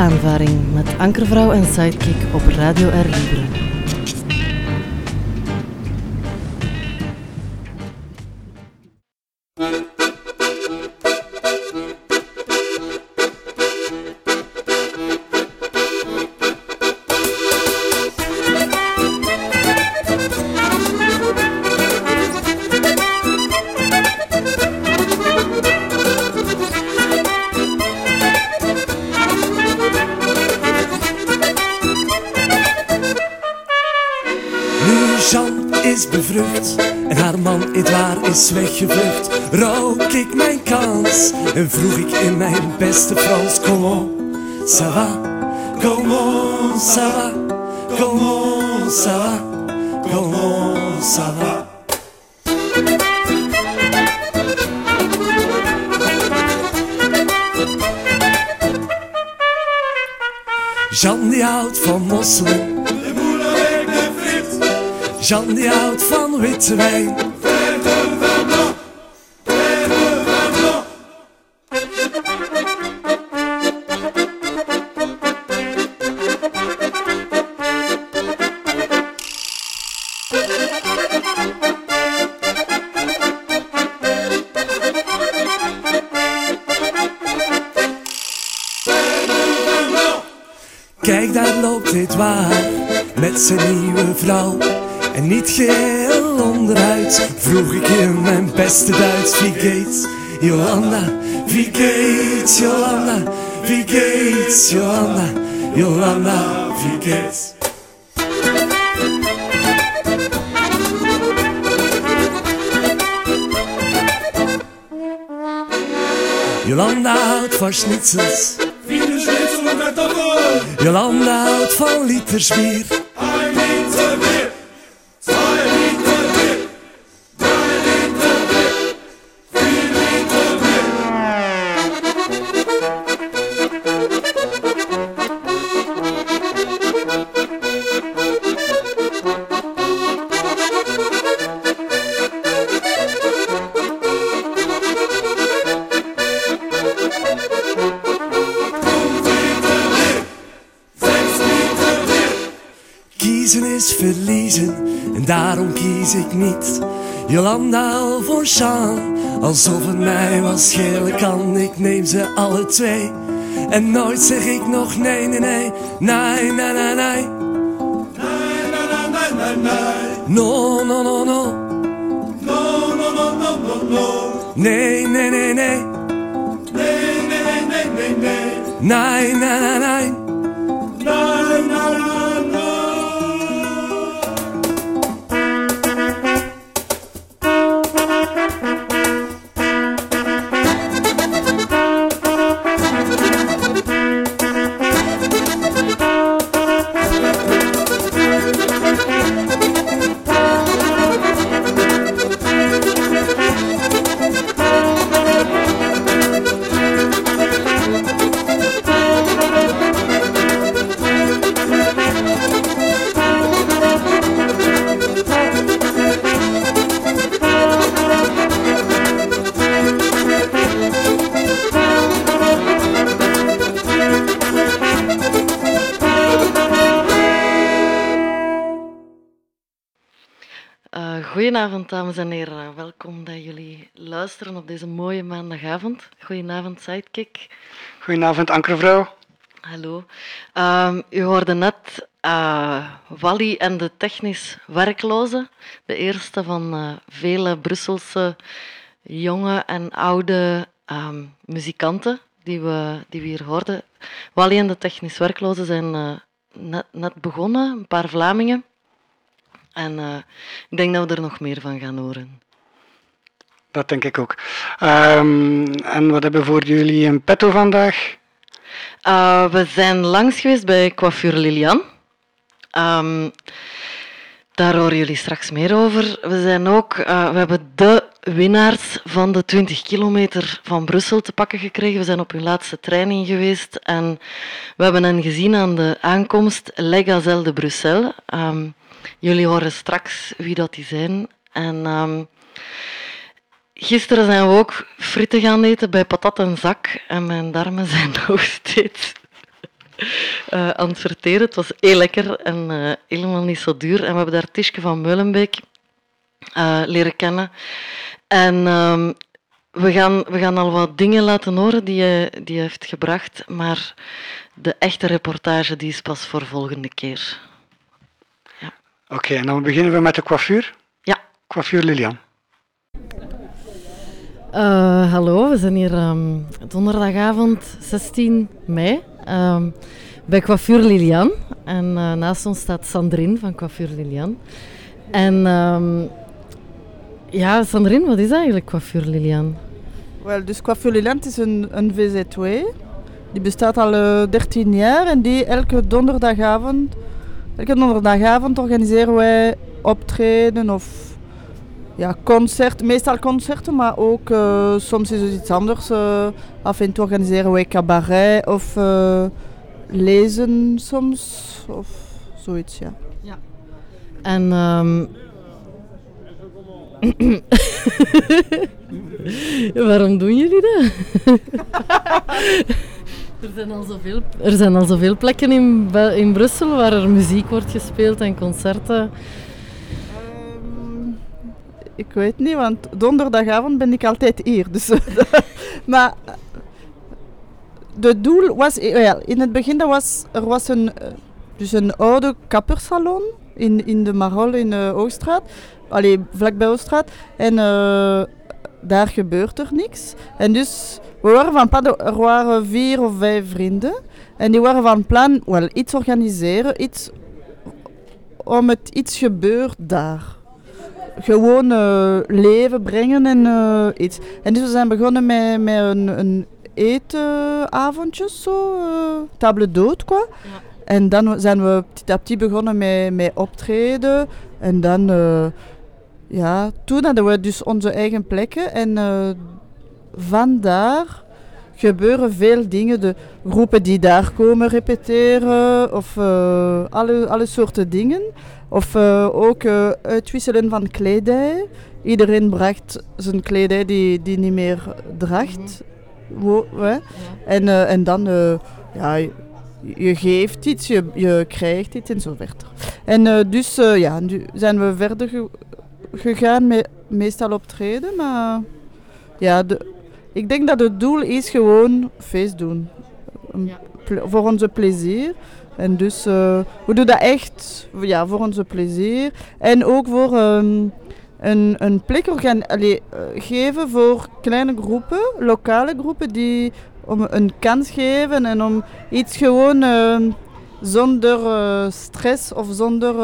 Aanvaring met Ankervrouw en Sidekick op Radio R Libre. En vroeg ik in mijn beste Frans: Comment ça va? Comment ça va? Comment ça va? Comment ça va? Jean die houdt van mosselen. De heeft de frit. Jean die houdt van witte wijn. Dit waar met zijn nieuwe vrouw. En niet geheel onderuit vroeg ik in mijn beste Duits: Wie geht's, Jolanda? Wie geht's, Jolanda? Wie geht's, Jolanda? Jolanda, wie geht's? Jolanda houdt van schnitzels. Jolanda houdt van liters bier. Ik niet. Jolanda voor Jean, alsof het mij was schelen kan. Ik neem ze alle twee en nooit zeg ik nog nee, nee, nee. Nee, nee, nee, nee. No, no, no, no. Nee, nee, nee, nee. Nee, nee, nee, nee. Eh, goedenavond, dames en heren. Welkom dat jullie luisteren op deze mooie maandagavond. Goedenavond, Sidekick. Goedenavond, Ankervrouw. Hallo. Ehm, u hoorde net eh, Wally en de technisch werklozen. De eerste van eh, vele Brusselse jonge en oude ehm, muzikanten die we, die we hier hoorden. Wally en de technisch werklozen zijn eh, net, net begonnen, een paar Vlamingen. En eh, ik denk dat we er nog meer van gaan horen. Dat denk ik ook. Ehm, en wat hebben we voor jullie in petto vandaag? Uh, we zijn langs geweest bij Coiffure Lilian. Ehm, daar horen jullie straks meer over. We, zijn ook, uh, we hebben de winnaars van de 20 kilometer van Brussel te pakken gekregen. We zijn op hun laatste training geweest en we hebben hen gezien aan de aankomst Le Gazelle de Bruxelles. Um, jullie horen straks wie dat die zijn. En um, gisteren zijn we ook frieten gaan eten bij Patat en Zak en mijn darmen zijn nog steeds uh, aan het verteren. Het was heel lekker en uh, helemaal niet zo duur. En we hebben daar Tischke van Meulenbeek uh, leren kennen. En um, we, gaan, we gaan al wat dingen laten horen die je, die heeft gebracht, maar de echte reportage die is pas voor volgende keer. Oké, okay, en dan beginnen we met de coiffure. Ja. Coiffure Lilian. Uh, hallo, we zijn hier um, donderdagavond 16 mei um, bij Coiffure Lilian. En uh, naast ons staat Sandrine van Coiffure Lilian. En um, ja, Sandrine, wat is eigenlijk Coiffure Lilian? Wel, dus Coiffure Lilian is een, een VZW. Die bestaat al uh, 13 jaar en die elke donderdagavond, elke donderdagavond organiseren wij optreden of ja, concert, meestal concerten, maar ook uh, soms is het iets anders. Uh, af en toe organiseren wij cabaret of uh, lezen soms of zoiets, ja. ja. En um... waarom doen jullie dat? er, zijn al zoveel, er zijn al zoveel plekken in, in Brussel waar er muziek wordt gespeeld en concerten ik weet niet, want donderdagavond ben ik altijd hier. Dus, maar het doel was, ja, in het begin was, er was een, dus een oude kappersalon in, in de Marol in de Ooststraat, allee, vlakbij. En daar gebeurt er niks. En dus we waren van plan, er waren vier of vijf vrienden. En die waren van plan, wel, iets organiseren, iets om het iets gebeurt daar gewoon uh, leven brengen en uh, iets. En dus we zijn begonnen met, met een, een etenavondjes, zo, uh, table d'hôte, quoi. Ja. En dan zijn we petit à petit begonnen met, met optreden. En dan, ja, toen hadden we dus onze eigen plekken. En vandaar gebeuren veel dingen. De groepen die daar komen repeteren of alle, alle soorten dingen. Of uh, ook uh, uitwisselen van kledij. Iedereen bracht zijn kledij die, die niet meer draagt. Mm -hmm. ja. en, en dan, ja, je geeft iets, je, je krijgt iets en zo verder. En dus ja, nu zijn we verder ge gegaan met meestal optreden. Maar ja, de, ik denk dat het doel is gewoon feest doen. Ja. Voor onze plezier. En dus uh, we doen dat echt ja, voor onze plezier. En ook voor um, een, een plek organ allee, uh, geven voor kleine groepen, lokale groepen, die om een kans geven en om iets gewoon uh, zonder uh, stress of zonder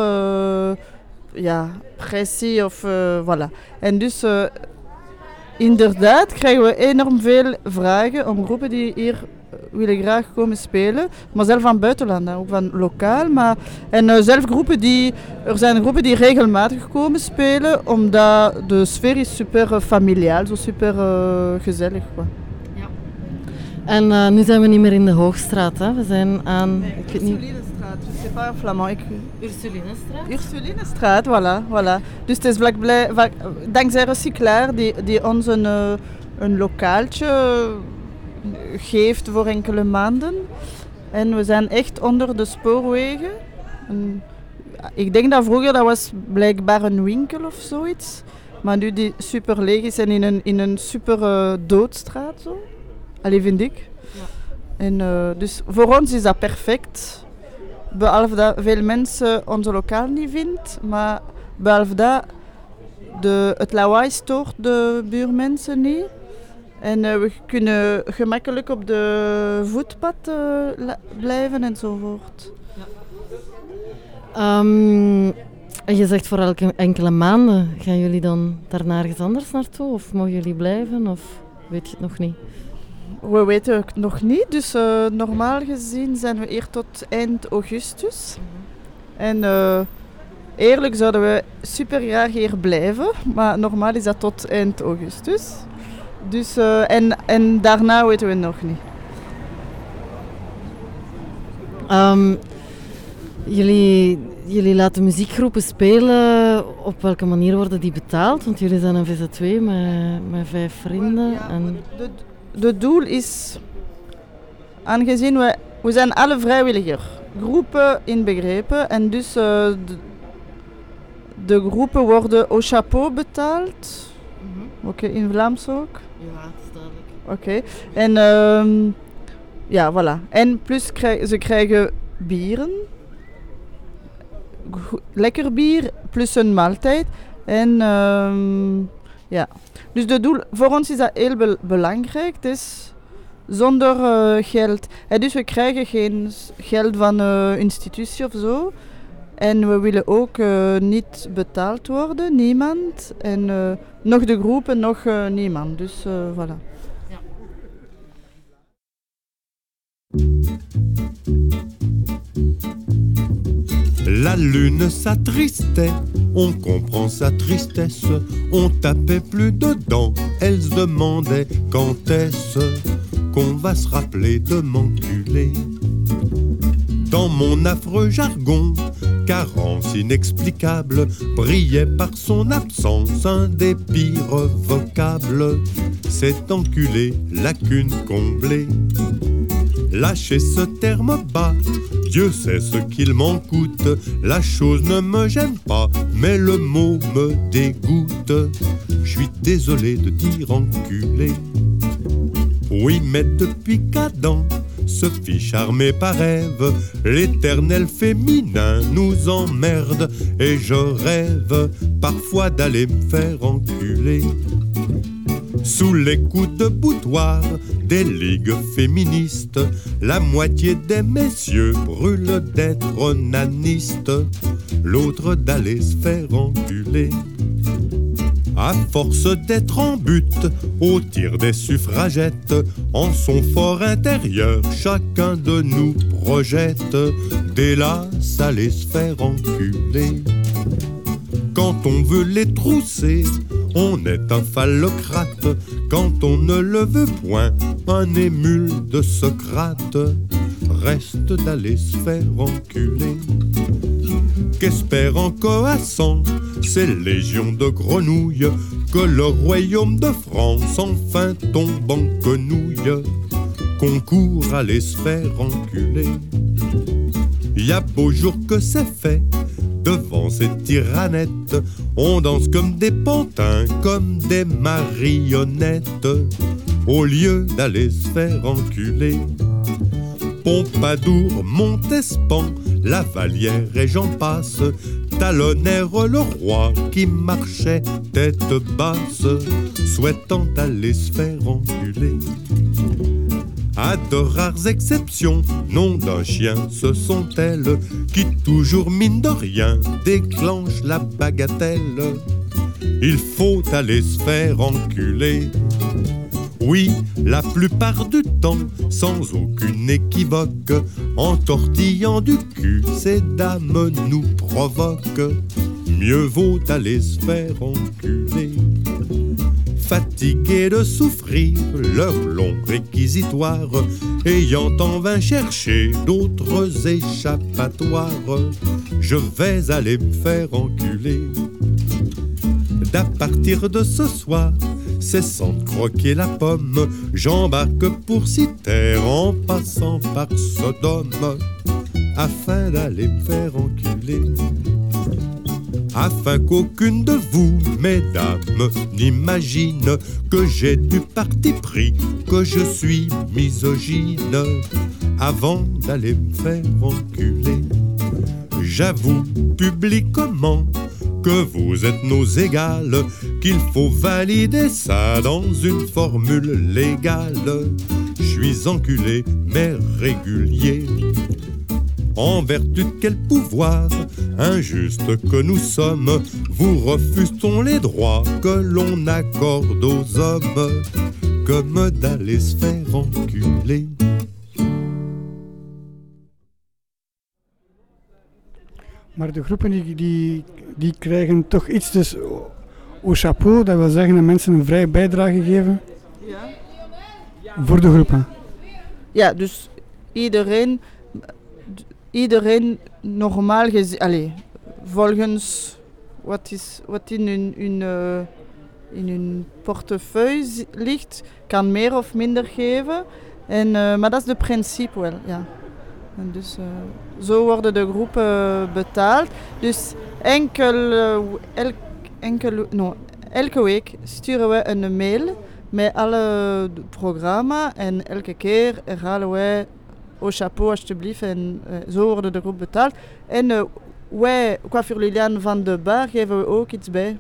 ja, pressie of voilà. En dus inderdaad krijgen we enorm veel vragen om groepen die hier willen graag komen spelen. Maar zelf van buitenland, ook van lokaal. Maar, en uh, zelf groepen die, er zijn groepen die regelmatig komen spelen, omdat de sfeer is super uh, familiaal, zo super uh, gezellig. En nu zijn we niet meer in de Hoogstraat, hè? we zijn aan... Nee, ik Ursulinestraat, je sais pas flamand. Ik... Ursulinestraat? Ursulinestraat, voilà, voilà. Dus het is vlakbij, dankzij Recyclaar die, die ons een, een lokaaltje geeft voor enkele maanden. En we zijn echt onder de spoorwegen. En ik denk dat vroeger dat was blijkbaar een winkel of zoiets. Maar nu die super leeg is en in een, in een super uh, doodstraat. Zo. Allee, vind ik. Ja. En, uh, dus voor ons is dat perfect. Behalve dat veel mensen onze lokaal niet vinden. Maar behalve dat de, het lawaai stoort de buurmensen niet. En uh, we kunnen gemakkelijk op de voetpad uh, blijven enzovoort. Ja. Um, je zegt voor elke enkele maanden. Gaan jullie dan daar ergens anders naartoe? Of mogen jullie blijven? Of weet je het nog niet? We weten het nog niet. Dus uh, normaal gezien zijn we hier tot eind augustus. Mm -hmm. En eerlijk zouden we super graag hier blijven. Maar normaal is dat tot eind augustus. Dus, uh, en, en daarna weten we nog niet. Um, jullie, jullie laten muziekgroepen spelen. Op welke manier worden die betaald? Want jullie zijn een VZ2 met, met vijf vrienden. Ja, en... de, de doel is, aangezien we, we zijn alle vrijwilliger. Groepen inbegrepen. En dus uh, de, de, groepen worden au chapeau betaald. Mm -hmm. Oké, okay, in Vlaams ook? Ja, dat is duidelijk. Oké. Okay. En um, ja, voilà. En plus ze krijgen bieren. Lekker bier, plus een maaltijd. En um, ja. Dus de doel, voor ons is dat heel be belangrijk. Dus zonder uh, geld. Dus we krijgen geen geld van uh, institutie of zo. En we willen ook uh, niet betaald worden, niemand. En nog de groepen, nog niemand. Dus voilà. Ja. La lune s'attristait, on comprend sa tristesse. On tapait plus dedans, elle se demandait quand est-ce qu'on va se rappeler de m'enculer. Dans mon affreux jargon, carence inexplicable, brillait par son absence un des pires vocables. C'est enculé, lacune comblée. Lâchez ce terme bas, Dieu sait ce qu'il m'en coûte. La chose ne me gêne pas, mais le mot me dégoûte. Je suis désolé de dire enculé. Oui, mais depuis qu'Adam se fit charmer par rêve, l'éternel féminin nous emmerde et je rêve parfois d'aller me faire enculer. Sous les coups de boutoir des ligues féministes, la moitié des messieurs brûlent d'être onanistes, l'autre d'aller se faire enculer. À force d'être en but au tir des suffragettes, en son fort intérieur, chacun de nous projette des là, aller se faire enculer. Quand on veut les trousser, on est un phallocrate. Quand on ne le veut point, un émule de Socrate. Reste d'aller se faire enculer. Qu'espère en coassant ces légions de grenouilles que le royaume de France enfin tombe en quenouille? Concours à les faire enculer. Y a beau jour que c'est fait, devant ces tyrannettes, on danse comme des pantins, comme des marionnettes, au lieu d'aller se faire enculer. Pompadour, Montespan, la Vallière et j'en passe, talonnèrent le roi qui marchait tête basse, souhaitant aller se faire enculer. À de rares exceptions, nom d'un chien, ce sont elles qui, toujours mine de rien, déclenchent la bagatelle. Il faut aller se faire enculer. Oui, la plupart du temps, sans aucune équivoque, en tortillant du cul, ces dames nous provoquent. Mieux vaut aller se faire enculer fatigués de souffrir leur long réquisitoire, ayant en vain cherché d'autres échappatoires, je vais aller me faire enculer. D'à partir de ce soir, cessant de croquer la pomme, j'embarque pour Citer en passant par Sodome, afin d'aller me faire enculer afin qu'aucune de vous, mesdames, n'imagine que j'ai du parti pris, que je suis misogyne, avant d'aller me faire enculer. J'avoue publiquement que vous êtes nos égales, qu'il faut valider ça dans une formule légale. Je suis enculé, mais régulier en vertu de quel pouvoir injuste que nous sommes, vous refusons les droits que l'on accorde aux hommes, comme d'aller se faire enculer? Maar de groepen die, die, die krijgen toch iets dus au chapeau, dat wil zeggen dat mensen een vrije bijdrage geven? Ja. voor de groepen? Ja, dus iedereen iedereen normaal gezien, volgens wat, is, wat in hun, uh, in portefeuille ligt, kan meer of minder geven. En, uh, maar dat is de principe wel, ja. En dus eh, zo worden de groepen betaald. Dus enkel, eh, elk, enkel, elke week sturen we een mail met alle programma en elke keer herhalen wij au chapeau alsjeblieft en eh, zo worden de groep betaald. En eh, wij, Coiffure Liliane van de Bar, geven we ook iets bij.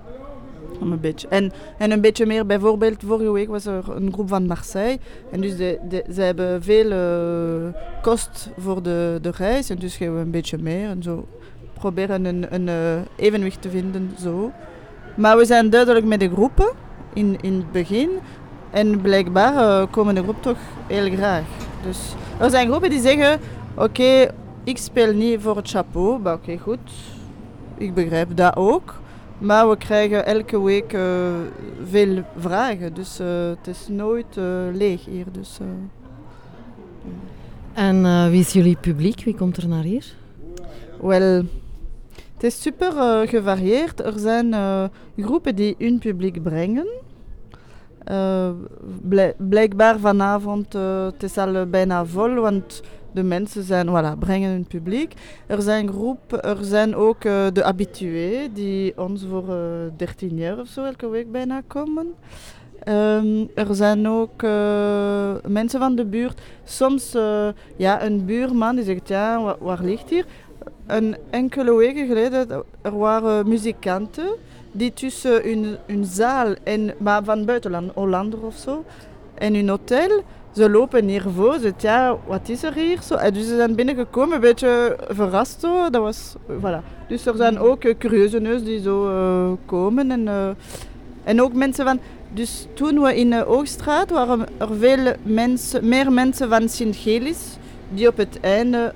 Een beetje. En, en een beetje meer, bijvoorbeeld vorige week was er een groep van Marseille. En dus de, ze hebben veel eh, kost voor de, de reis. En dus geven we een beetje meer. En zo proberen een, een eh, evenwicht te vinden. Zo. Maar we zijn duidelijk met de groepen in, in het begin. En blijkbaar komen de groep toch heel graag. Dus er zijn groepen die zeggen: Oké, ik speel niet voor het chapeau. Oké, goed. Ik begrijp dat ook. Maar we krijgen elke week eh, veel vragen. Dus eh, het is nooit eh, leeg hier. Dus. En wie is jullie publiek? Wie komt er naar hier? Wel, het is super gevarieerd. Er zijn groepen die hun publiek brengen. Eh, blijk- blijkbaar vanavond, eh, het is al eh, bijna vol, want de mensen zijn, voilà, brengen hun publiek. Er zijn, groep, er zijn ook de habitués die ons voor eh 13 jaar of zo elke week bijna komen. Ehm, er zijn ook mensen van de buurt. Soms uh, ja, een buurman die zegt, ja, wa- waar ligt hier? Een enkele weken geleden, er waren muzikanten die tussen hun, hun zaal, en, maar van buitenland, Hollander of zo, en hun hotel, ze lopen hier voor, ze ja, wat is er hier? Zo, en dus ze zijn binnengekomen, een beetje verrast zo, dat was, voilà. Dus er zijn ook uh, curieuze neus die zo uh, komen en, uh, en ook mensen van, dus toen we in de Oogstraat waren er veel mensen, meer mensen van Sint-Gelis die op het einde,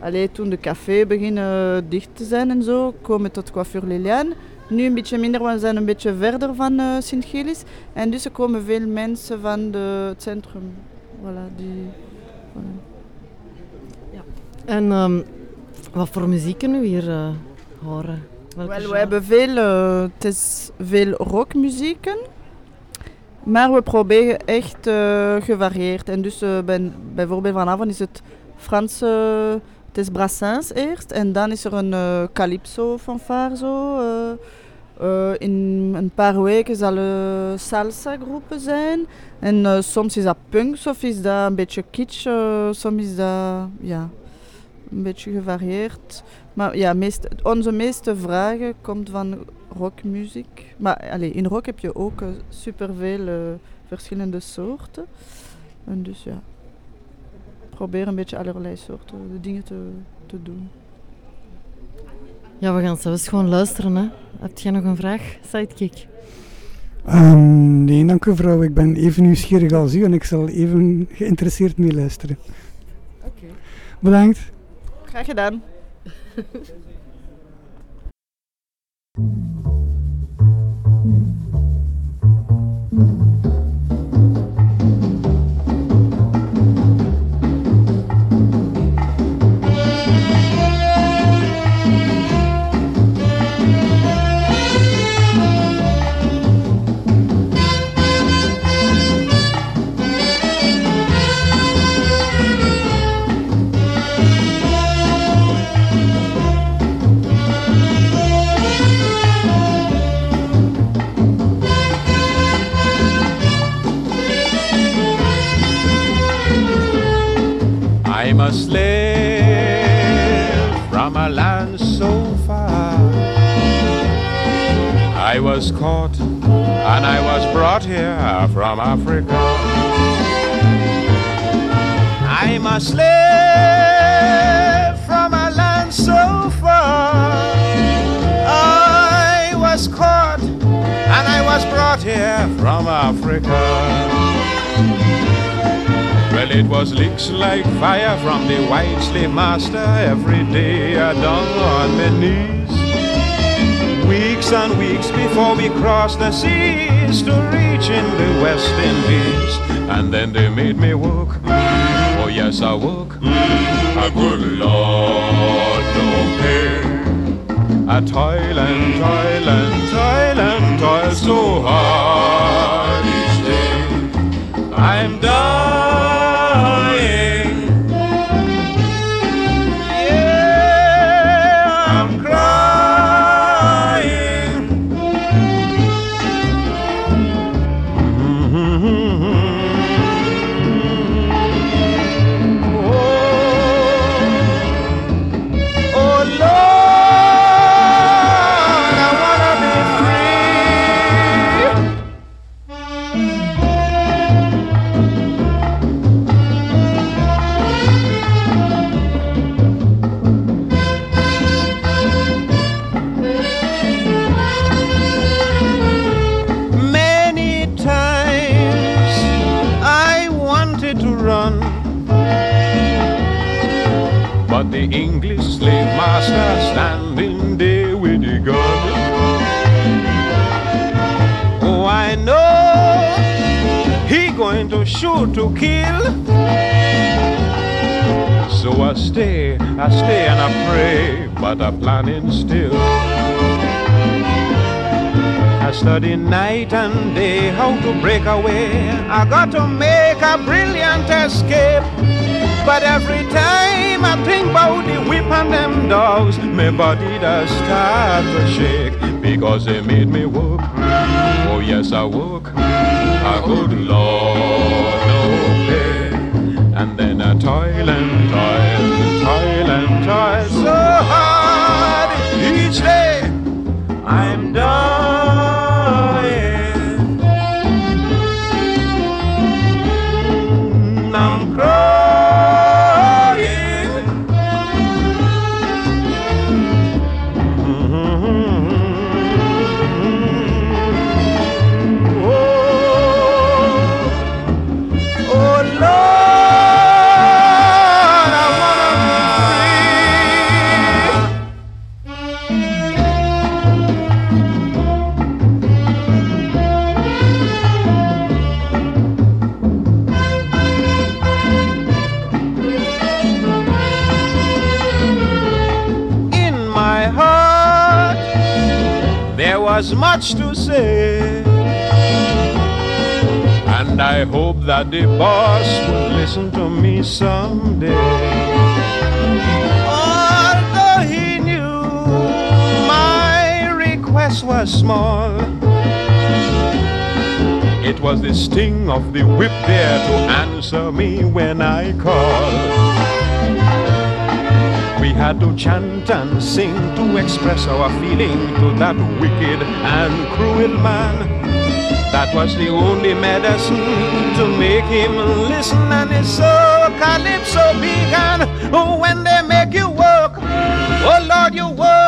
allee, toen de café beginnen dicht te zijn en zo, komen tot Coiffure Liliane. Nu een beetje minder, want we zijn een beetje verder van uh, Sint-Gelis. En dus er komen veel mensen van de, het centrum. Voilà, die, voilà. Ja. En um, wat voor muziek kunnen we hier uh, horen? Wel, we hebben veel, uh, het is veel rockmuzieken. Maar we proberen echt gevarieerd. En dus ben, bijvoorbeeld vanavond is het Franse, het is Brassens eerst. En dan is er een uh, calypso fanfare zo. Uh, in een paar weken zal er salsa groepen zijn. En soms is dat punks of is dat een beetje kitsch. soms is dat ja, een beetje gevarieerd. Maar ja, onze meeste vragen komt van rockmuziek. Maar allez, in rock heb je ook superveel verschillende soorten. En dus ja, probeer een beetje allerlei soorten dingen te, te doen. Ja, we gaan zelfs gewoon luisteren. Hè. Heb jij nog een vraag, Sidekick? Um, nee, dank u vrouw. Ik ben even nieuwsgierig als u en ik zal even geïnteresseerd meeluisteren. Oké. Okay. Bedankt. Graag gedaan. Must live from a land so far. I was caught and I was brought here from Africa. I must live from a land so far. I was caught and I was brought here from Africa. Well, it was licks like fire from the white slave master every day. I down on my knees. Weeks and weeks before we crossed the seas to reach in the West Indies. And then they made me work. Oh, yes, I work. A good Lord, no pay. I toil and toil and toil and toil so hard each day. I'm dying. Going to kill. So I stay, I stay and I pray, but I'm planning still. I study night and day how to break away. I got to make a brilliant escape. But every time I think about the whip and them dogs, my body does start to shake because they made me work. Oh yes, I work. A good Lord, boss will listen to me someday. Although he knew my request was small, it was the sting of the whip there to answer me when I called. We had to chant and sing to express our feeling to that wicked and cruel man. That was the only medicine to make him listen, and it's so calypso began. Oh, when they make you work, oh Lord, you work.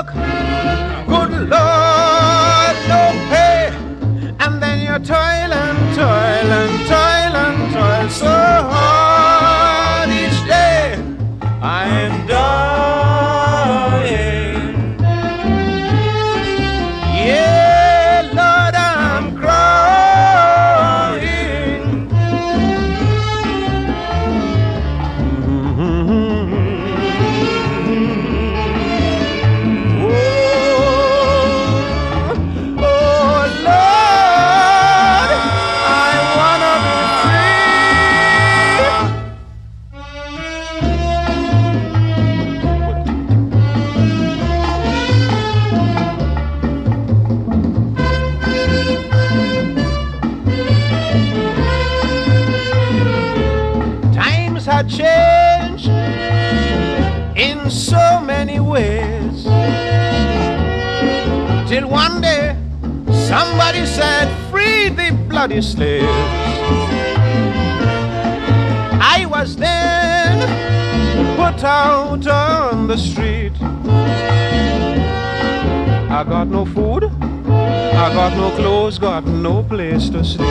Got no place to stay.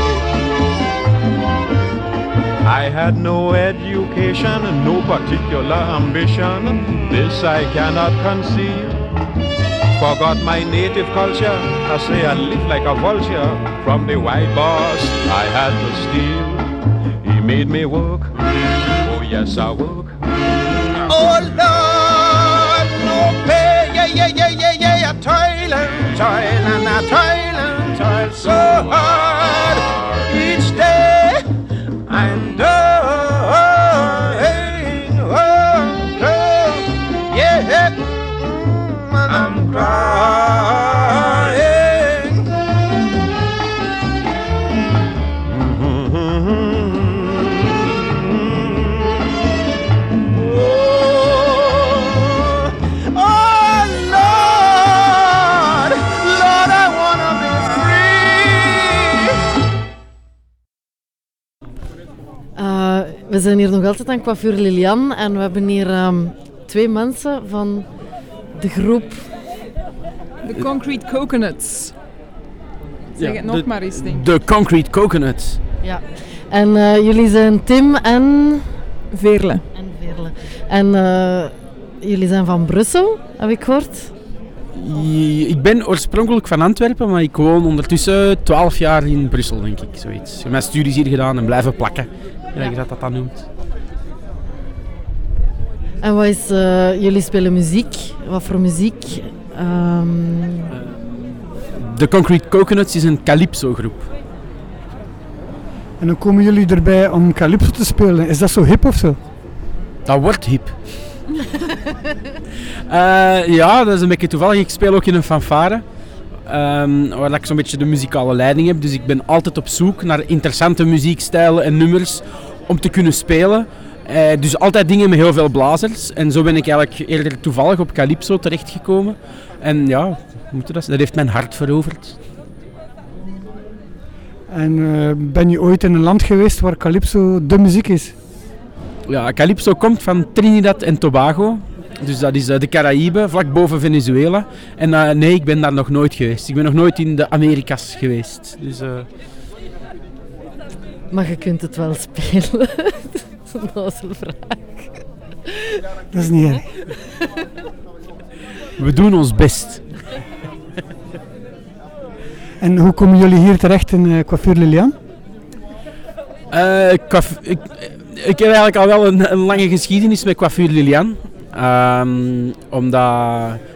I had no education, no particular ambition. This I cannot conceal. Forgot my native culture. I say I live like a vulture. From the white boss, I had to steal. He made me work. Oh yes, I work. Oh Lord, no pay. Yeah, yeah, yeah, yeah, yeah. Toil and toil and I toil so hard. We zijn hier nog altijd aan Coiffure Lilian en we hebben hier ehm, twee mensen van de groep. De Concrete Coconuts. Zeg Ja, het nog de- maar eens, denk ik. De Concrete Coconuts. Ja. En eh, jullie zijn Tim en, Veerle. en Veerle. En eh, jullie zijn van Brussel, heb ik gehoord. Ik ben oorspronkelijk van Antwerpen, maar ik woon ondertussen 12 jaar in Brussel, denk ik. Zoiets. Ik heb mijn studies hier gedaan en blijven plakken, gelijk je dat dat dan noemt. En wat is, eh, jullie spelen muziek. Wat voor muziek? Ehm, De Concrete Coconuts is een calypso-groep. En dan komen jullie erbij om calypso te spelen. Is dat zo hip of zo? Dat wordt hip. Eh, ja, dat is een beetje toevallig. Ik speel ook in een fanfare. ehm, waar ik zo'n beetje de muzikale leiding heb. Dus ik ben altijd op zoek naar interessante muziekstijlen en nummers om te kunnen spelen. Eh, dus altijd dingen met heel veel blazers. En zo ben ik eigenlijk eerder toevallig op Calypso terechtgekomen. En ja, moet dat, dat heeft mijn hart veroverd. En eh, ben je ooit in een land geweest waar calypso de muziek is? Ja, Calypso komt van Trinidad en Tobago. Dus dat is eh, de Caraïbe, vlak boven Venezuela. En nee, ik ben daar nog nooit geweest. Ik ben nog nooit in de Amerikas geweest. Dus, maar je kunt het wel spelen. dat is een onnozele vraag. Dat is niet erg. we doen ons best. En hoe komen jullie hier terecht in uh, Coiffure Lilian? Eh, ik, ik heb eigenlijk al wel een, een lange geschiedenis met Coiffure Lilian. Ehm, omdat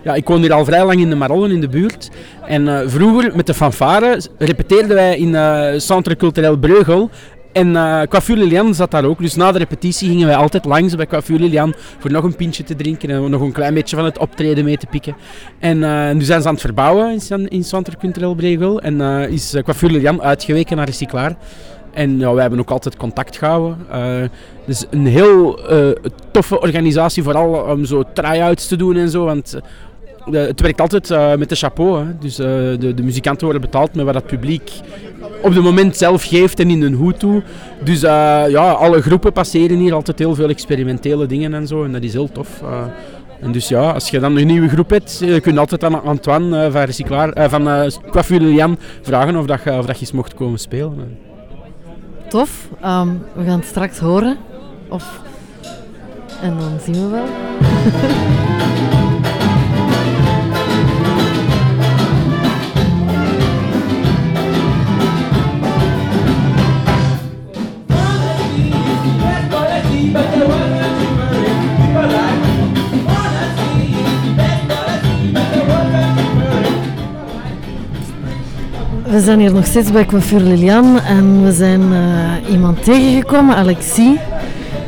ja, ik woon hier al vrij lang in de Marollen in de buurt. En eh, vroeger met de fanfare repeteerden wij in eh Centre Culturel Breugel. En eh Coiffure Lilian zat daar ook. Dus na de repetitie gingen wij altijd langs bij Coiffure Lilian voor nog een pintje te drinken en nog een klein beetje van het optreden mee te pikken. En nu zijn ze aan het verbouwen in, in Centre Culturel Breugel. En is Coiffure Lilian uitgeweken naar Recyclaar. En ja, wij hebben ook altijd contact gehouden. Eh, dus een heel eh, toffe organisatie, vooral om zo try-outs te doen en zo. Want eh, het werkt altijd met de chapeau. Hè. Dus de, de muzikanten worden betaald met wat het publiek op het moment zelf geeft en in hun hoed toe. Dus ja, alle groepen passeren hier altijd heel veel experimentele dingen en zo. En dat is heel tof. en dus ja, als je dan een nieuwe groep hebt, kun je altijd aan Antoine van, Recyclaar, van Lilian vragen of, dat, je, of dat eens mocht komen spelen. Tof. Ehm, we gaan het straks horen. Of... En dan zien we wel. We zijn hier nog steeds bij Coiffure Lilian en we zijn eh, iemand tegengekomen, Alexis.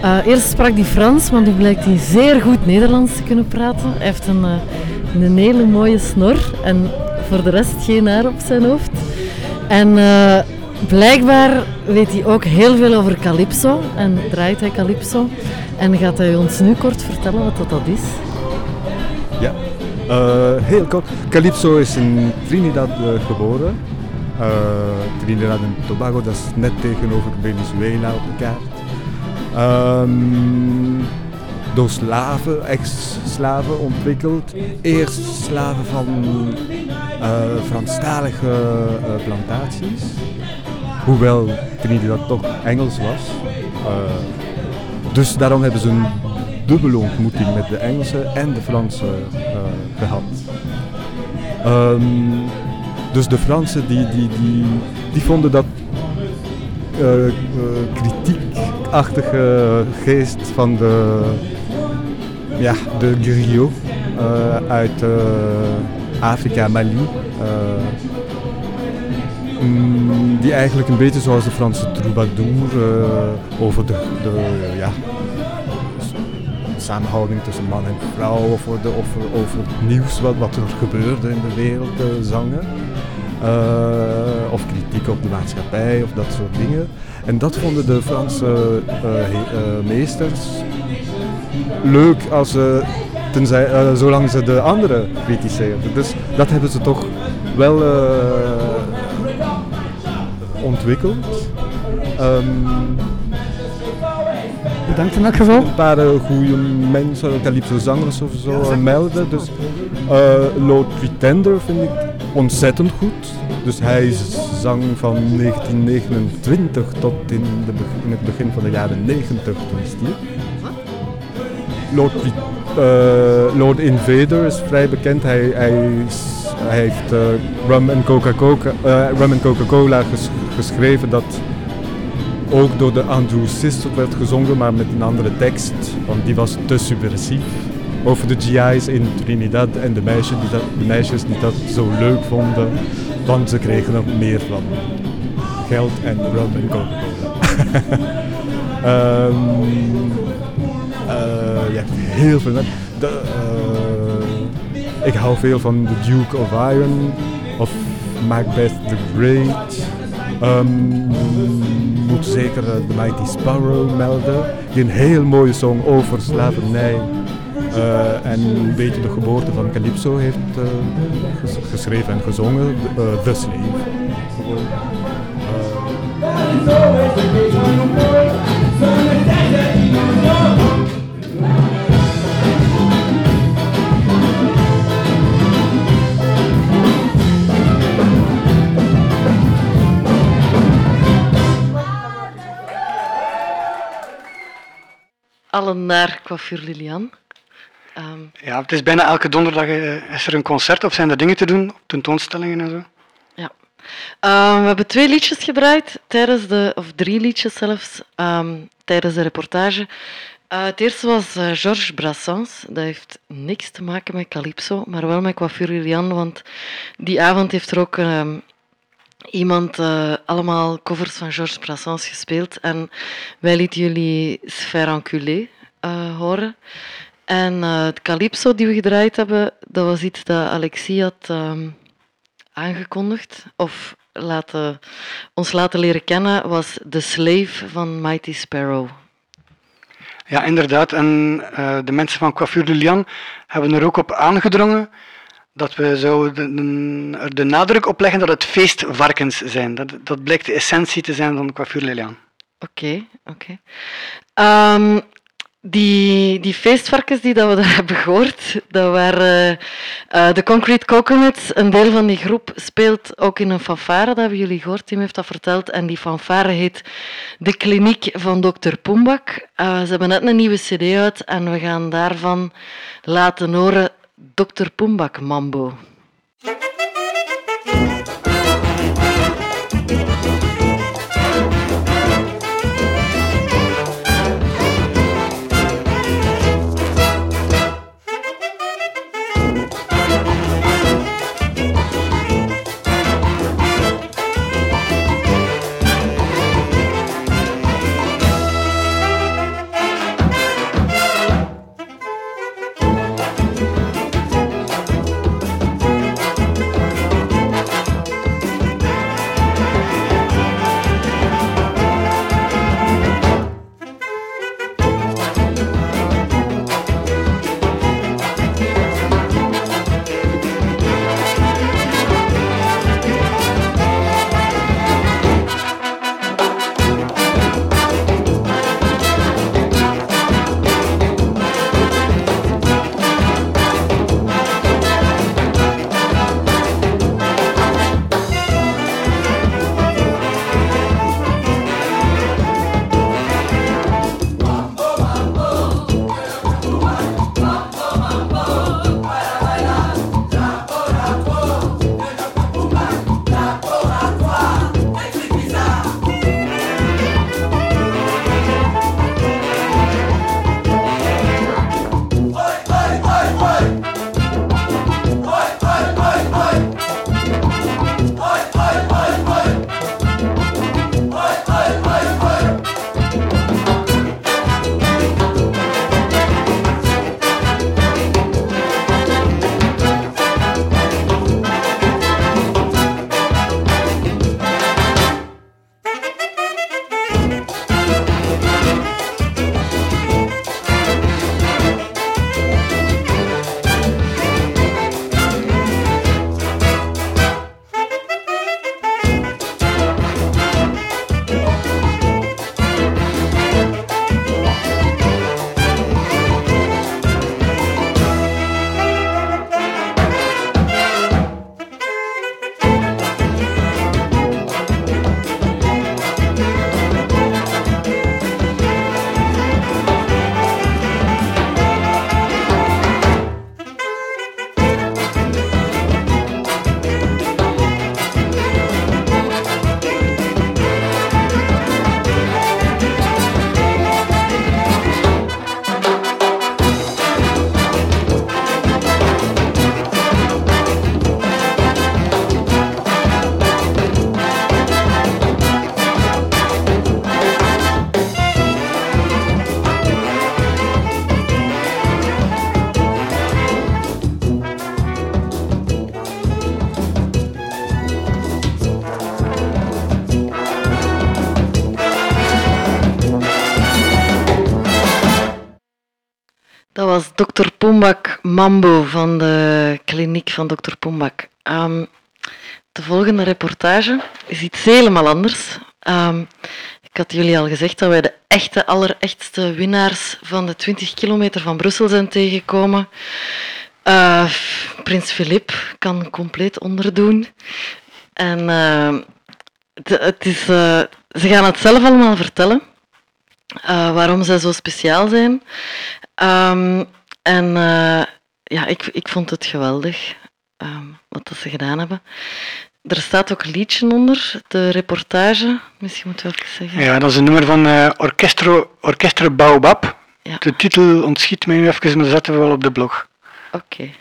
Eh, eerst sprak hij Frans, maar nu blijkt hij zeer goed Nederlands te kunnen praten. Hij heeft een, eh, een hele mooie snor en voor de rest geen haar op zijn hoofd. En blijkbaar weet hij ook heel veel over Calypso en draait hij Calypso. En gaat hij ons nu kort vertellen wat dat, dat is? Ja, heel kort. Calypso is in Trinidad geboren. Eh, Trinidad en Tobago, dat is net tegenover Venezuela op de kaart. Ehm, door slaven, ex-slaven ontwikkeld. Eerst slaven van eh Franstalige eh, plantaties. Hoewel Trinidad toch Engels was. Eh, dus daarom hebben ze een dubbele ontmoeting met de Engelse en de Franse eh, gehad. Ehm, dus de Fransen die, die, die, die vonden dat eh, eh, kritiekachtige geest van de, ja, de griot eh, uit Afrika, Mali. mm, die eigenlijk een beetje zoals de Franse troubadour over de, de ja, samenhouding tussen man en vrouw of over, de, over, over het nieuws wat, wat er gebeurde in de wereld zangen. Eh, of kritiek op de maatschappij of dat soort dingen. En dat vonden de Franse eh, eh, meesters leuk als ze, tenzij, zolang ze de andere kritiseerden. Dus dat hebben ze toch wel ontwikkeld. Ehm, Bedankt in elk geval. een paar goede mensen, Calypso zangers of zo, melden. Dus Low Pretender vind ik ontzettend goed. Dus hij zang van 1929 tot in, de, in het begin van de jaren 90 toen stierf. Lord, uh, Lord Invader is vrij bekend. Hij, hij, heeft uh, Rum Coca-Cola uh, Coca ges, geschreven dat ook door de Andrew Sister werd gezongen, maar met een andere tekst, want die was te subversief. Over de GI's in Trinidad en de meisjes die dat, de meisjes die dat zo leuk vonden, want ze kregen er meer van. Geld en rum en Coca-Cola. je hebt heel veel. De, uh, ik hou veel van The Duke of Iron of Macbeth the Great. Um, moet zeker uh, The Mighty Sparrow melden. Die een heel mooie song over slavernij en een beetje de geboorte van Calypso heeft uh, ges geschreven en gezongen. The Slave. Allen naar Coiffure Lilian. Um, ja, het is bijna elke donderdag uh, is er een concert of zijn er dingen te doen, tentoonstellingen en zo. Ja. Um, we hebben twee liedjes gedraaid tijdens de, of drie liedjes zelfs, um, tijdens de reportage. Uh, het eerste was uh, Georges Brassens. Dat heeft niks te maken met Calypso, maar wel met Coiffure want die avond heeft er ook iemand uh, allemaal covers van Georges Brassens gespeeld. En wij lieten jullie Sphère Enculé uh, horen. En uh, het Calypso die we gedraaid hebben, dat was iets dat Alexie had um, aangekondigd. Of laten, ons laten leren kennen, was The Slave van Mighty Sparrow. Ja, inderdaad. En de mensen van Coiffure Lilian hebben er ook op aangedrongen dat we zo de, de, de, nadruk op leggen dat het feestvarkens zijn. Dat, dat blijkt de essentie te zijn van Coiffure Lilian. Oké, oké. Okay. Um, die, die feestvarkens die dat we daar hebben gehoord, dat waren uh, de Concrete Coconuts. Een deel van die groep speelt ook in een fanfare, dat hebben jullie gehoord, Tim heeft dat verteld. En die fanfare heet De Kliniek van Dr. Poembak. Uh, ze hebben net een nieuwe cd uit en we gaan daarvan laten horen Dr. Pumbak Mambo. Mambo van de kliniek van dokter Poembak. Ehm, de volgende reportage is iets helemaal anders. Ehm, ik had jullie al gezegd dat wij de echte, allerechtste winnaars van de 20 kilometer van Brussel zijn tegengekomen. Uh, Prins Filip kan compleet onderdoen. En uh, het is, uh, ze gaan het zelf allemaal vertellen. waarom ze zo speciaal zijn. Um, en ja, ik, ik vond het geweldig um, wat dat ze gedaan hebben. Er staat ook een liedje onder, de reportage. Misschien moeten we even zeggen. Ja, dat is een nummer van uh, Orchestro, Orchestre Baobab. Ja. De titel ontschiet mij nu even, maar dat zetten we wel op de blog. Oké. Okay.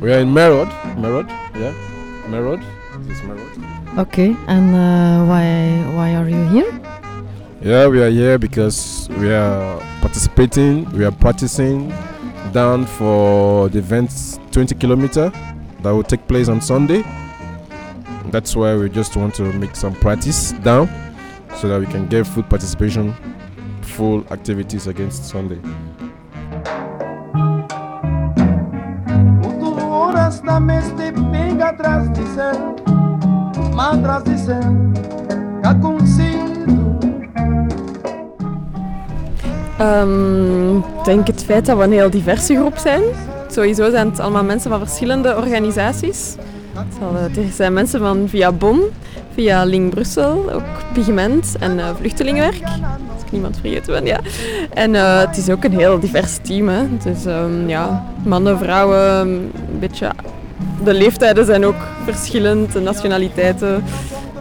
We are in Merod. Merod, yeah. Merod. This is Merod. Okay, and uh, why why are you here? Yeah, we are here because we are participating, we are practicing down for the event 20 kilometer that will take place on Sunday. That's why we just want to make some practice down so that we can get full participation, full activities against Sunday. Um, ik denk het feit dat we een heel diverse groep zijn. Sowieso zijn het allemaal mensen van verschillende organisaties. Er zijn mensen van via BOM, via Link Brussel, ook Pigment en uh, Vluchtelingenwerk. Als ik niemand vergeten ben, ja. En uh, het is ook een heel divers team. Hè. Dus um, ja, mannen, vrouwen, een beetje... De leeftijden zijn ook verschillend, de nationaliteiten.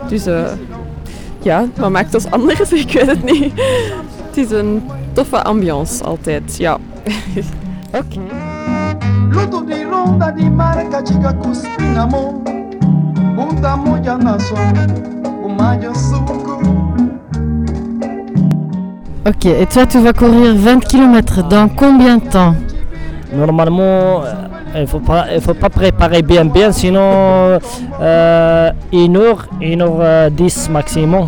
Dus uh, ja, wat maakt ons anders? Ik weet het niet. Het is een toffe ambiance altijd, ja. Oké. Okay. ronda di marca chica cuspinamo punta moja naso umayo suku Ok, et toi tu vas courir 20 km dans combien de temps Normalement, il ne faut, pas, faut pas préparer bien bien, sinon euh, 1 heure, 1 heure 10 maximum.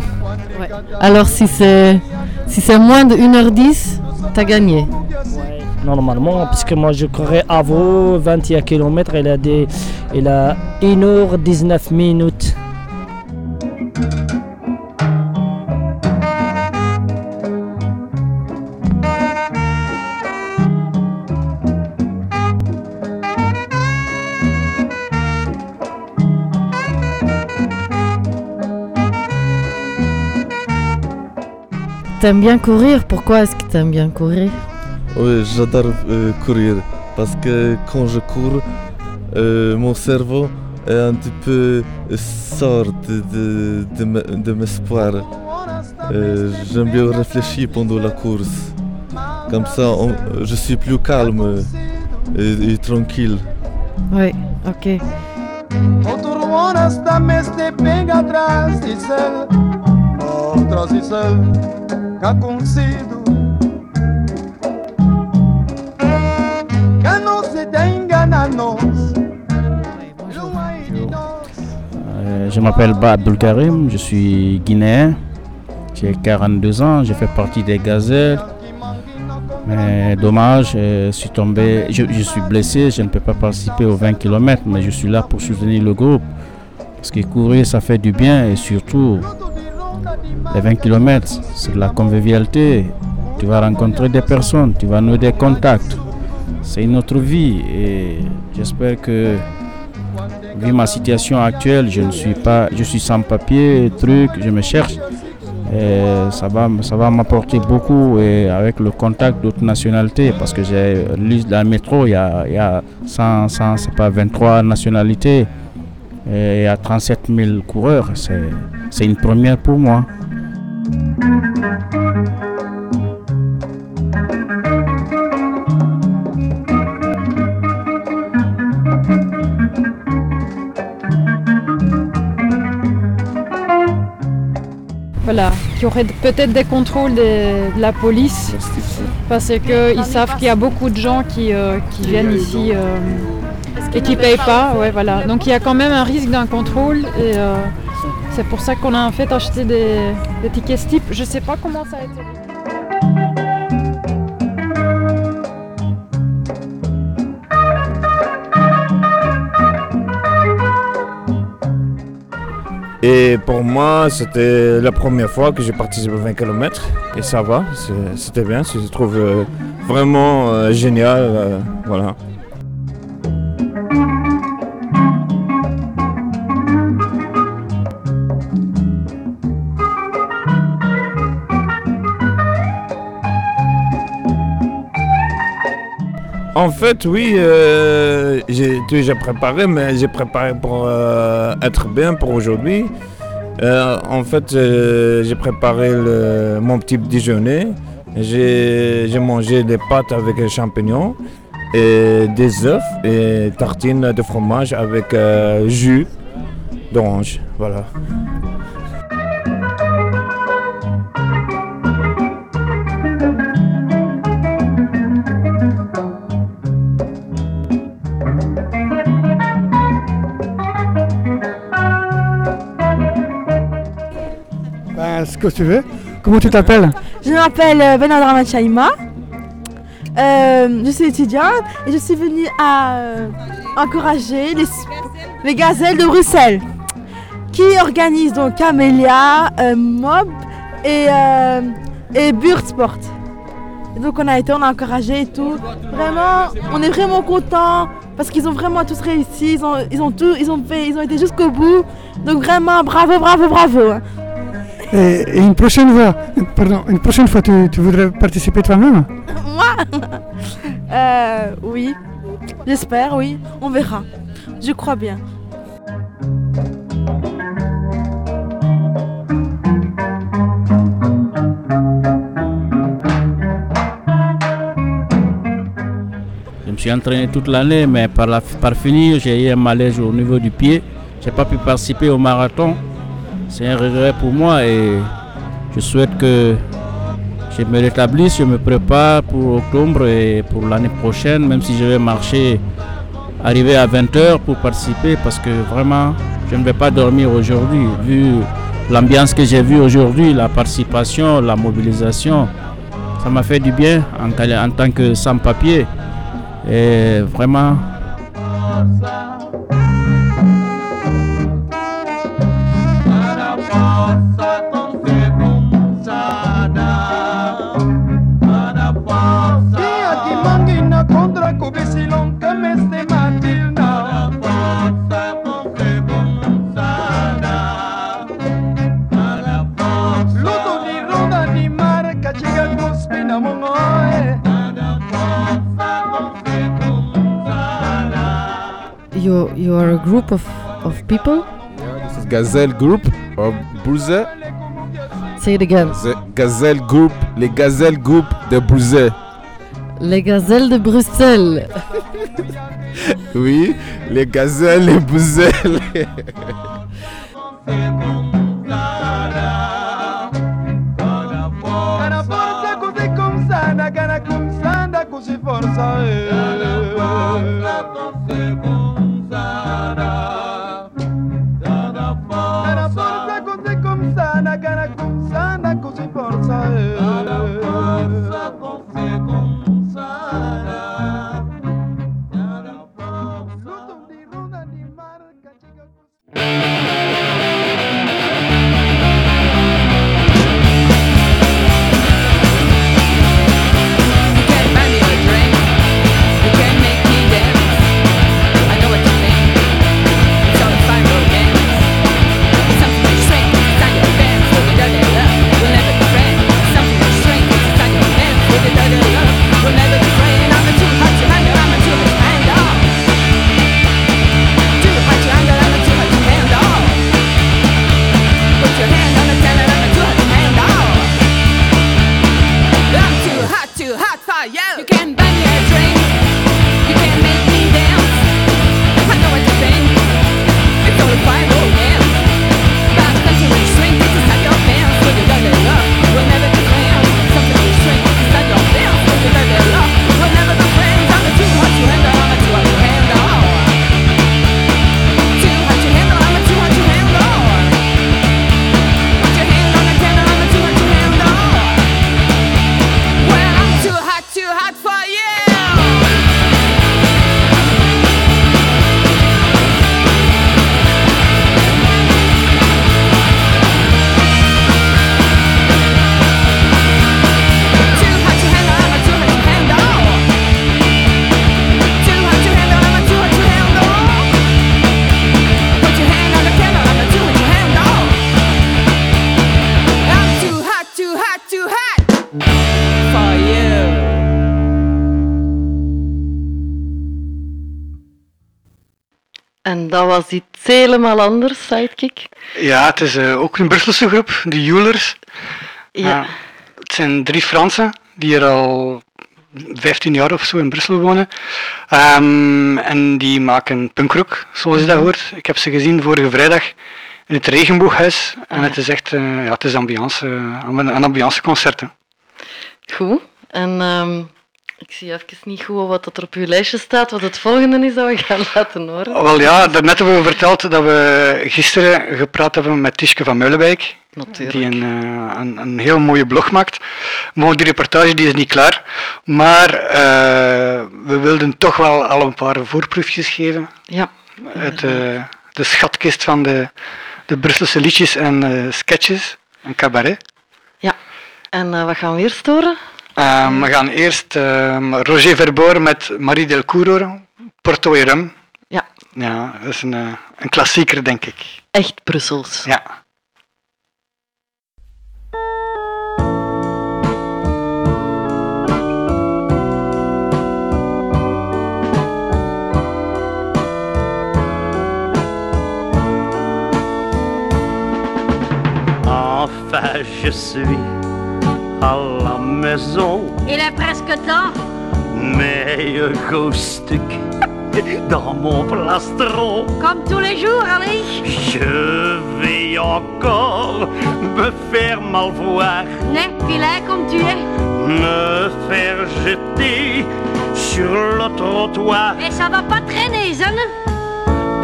Ouais. Alors si c'est si c'est moins de 1h10, tu as gagné normalement, parce que moi je courais à vous 21 km, il a, des, il a 1h19 minutes. T'aimes bien courir Pourquoi est-ce que t'aimes bien courir oui, j'adore euh, courir parce que quand je cours, euh, mon cerveau est un petit peu sort de, de, de, de m'espoir. Euh, J'aime bien réfléchir pendant la course. Comme ça, on, je suis plus calme et, et tranquille. Oui, ok. Euh, je m'appelle Ba Karim, je suis guinéen. J'ai 42 ans, je fais partie des gazelles. Mais dommage, euh, je suis tombé, je, suis blessé, je ne peux pas participer aux 20 km, mais je suis là pour soutenir le groupe. Parce que courir, ça fait du bien et surtout, les 20 km, c'est la convivialité. Tu vas rencontrer des personnes, tu vas nouer des contacts c'est une autre vie et j'espère que vu ma situation actuelle, je ne suis pas, je suis sans papier, truc, je me cherche. Ça va, ça m'apporter beaucoup avec le contact d'autres nationalités parce que j'ai lu dans le métro, il y a, il y a 100, 100 c'est pas 23 nationalités et il y a 37 000 coureurs. C'est une première pour moi. voilà, qu'il y aurait peut-être des contrôles de, de la police parce qu'ils savent qu'il y a beaucoup de gens qui, euh, qui viennent ici. Euh, et qui ne payent pas. Ouais, voilà. Donc il y a quand même un risque d'un contrôle et euh, c'est pour ça qu'on a en fait acheté des, tickets Steep. Je ne sais pas comment ça a été. Et pour moi, c'était la première fois que j'ai participé aux 20 km. Et ça va, c'était bien. Je trouve euh, vraiment euh, génial. voilà. En fait, oui, euh, j'ai préparé, mais j'ai préparé pour euh, être bien pour aujourd'hui. Euh, en fait, j'ai préparé mon petit déjeuner. J'ai mangé des pâtes avec des champignons, et des œufs et tartines de fromage avec jus d'orange. Voilà. Tu veux. Comment tu t'appelles? Je m'appelle euh, Benadra Chaima. Euh, je suis étudiante et je suis venue à euh, encourager les, les gazelles de Bruxelles qui organisent donc Camélia, Mob et, et Burt Sport. Et donc on a été, on a encouragé et tout. Vraiment, on est vraiment contents parce qu'ils ont vraiment tous réussi, ils ont, ils ont tout, ils ont fait, ils ont été jusqu'au bout. Donc vraiment, bravo, bravo, bravo. Et, et une prochaine fois, pardon, une prochaine fois, tu, tu voudrais participer toi-même? Moi? Euh, Oui. J'espère, oui. On verra. Je crois bien. Je me suis entraîné toute l'année, mais par, la, par finir, j'ai eu un malaise au niveau du pied. Je n'ai pas pu participer au marathon. C'est un regret pour moi et je souhaite que je me rétablisse, je me prépare pour octobre et pour l'année prochaine, même si je vais marcher, arriver à 20h pour participer parce que vraiment, je ne vais pas dormir aujourd'hui. Vu l'ambiance que j'ai vue aujourd'hui, la participation, la mobilisation, ça m'a fait du bien en, tant que sans-papier. Et vraiment, You, are a group of, of people? This is Gazelle Group of Bruxelles. Say it again. The Gazelle Group, les Gazelle Group de Bruxelles. Les gazelles de Bruxelles. Oui, les gazelles de Bruxelles. helemaal anders, Sidekick. Ja, het is eh, ook een Brusselse groep, de Joelers. Ja. het zijn drie Fransen die er al 15 jaar of zo in Brussel wonen. Ehm, en die maken punkrock, zoals je dat hoort. Ik heb ze gezien vorige vrijdag in het Regenbooghuis. En het is echt eh, ja, het is ambiance, eh, een ambianceconcert. Goed. En ehm, ik zie even niet goed wat dat er op uw lijstje staat, wat het volgende is dat we gaan laten horen. Wel ja, daarnet hebben we verteld dat we gisteren gepraat hebben met Tischke van Meulenwijk. Natuurlijk. Die een, eh, een, een heel mooie blog maakt. Maar die reportage die is niet klaar. Maar eh, we wilden toch wel al een paar voorproefjes geven. Ja. Uit eh, de schatkist van de, de Brusselse liedjes en eh, sketches. En cabaret. Ja. En eh, wat gaan we eerst horen? Ehm, we gaan eerst ehm, Roger Verboor met Marie Del Couror, Porto e Rum. Ja. Ja, dat is een, eh, een klassieker, denk ik. Echt Brussels. Ja. Enfin, je suis à la maison, Il est presque temps. mais gros stuk dans mon plastron. Comme tous les jours, allez. Je vais encore me faire mal voir, Né, vilain comme tu es. me faire jeter sur le trottoir. Et ça va pas traîner, Zan.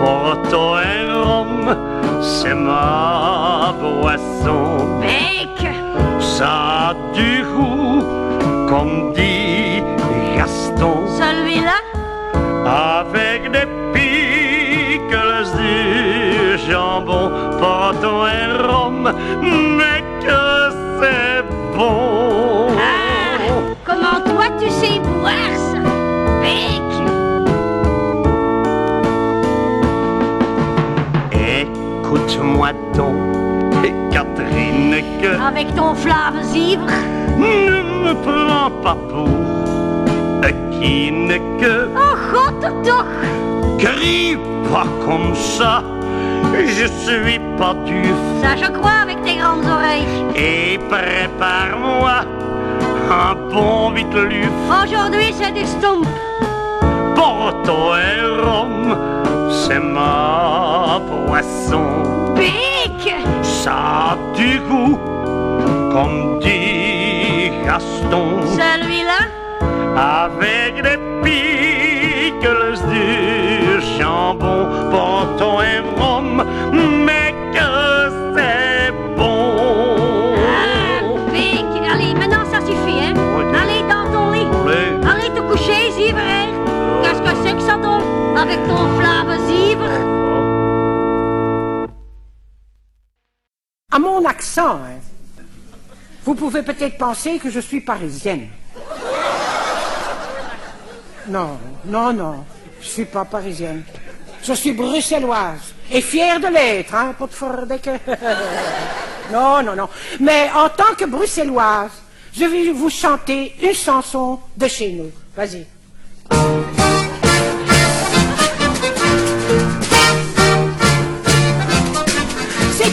Porto un rhum, c'est ma boisson. Bec. Ça a du goût, comme dit Gaston. Celui-là. Avec des pickles du jambon, portons un rhum, mais que c'est bon. Comment toi tu sais boire ça. Écoute-moi donc, Catherine, que Avec ton flave ivre. Ne me prends pas pour qui n'est que. Oh, god toch. Crie pas comme ça, je suis pas du Ça, je crois, avec tes grandes oreilles. Et prépare-moi un bon viteluf. Aujourd'hui, c'est du stump. Porto et rhum, c'est ma boisson. Bec. Ça a du goût, comme dit Gaston. Celui-là? Avec des pickles du jambon, portons un rhum, mais que c'est bon. Bec. Allez, maintenant, ça suffit, hein. Allez dans ton lit. Allez. Allez te coucher, zivre. Qu'est-ce que c'est que ça, donc Avec ton flave ivre? À mon accent, hein, vous pouvez peut-être penser que je suis parisienne. Non, non, non, je suis pas parisienne. Je suis bruxelloise et fière de l'être, hein, pour Non, non, non. Mais en tant que bruxelloise, je vais vous chanter une chanson de chez nous. Vas-y.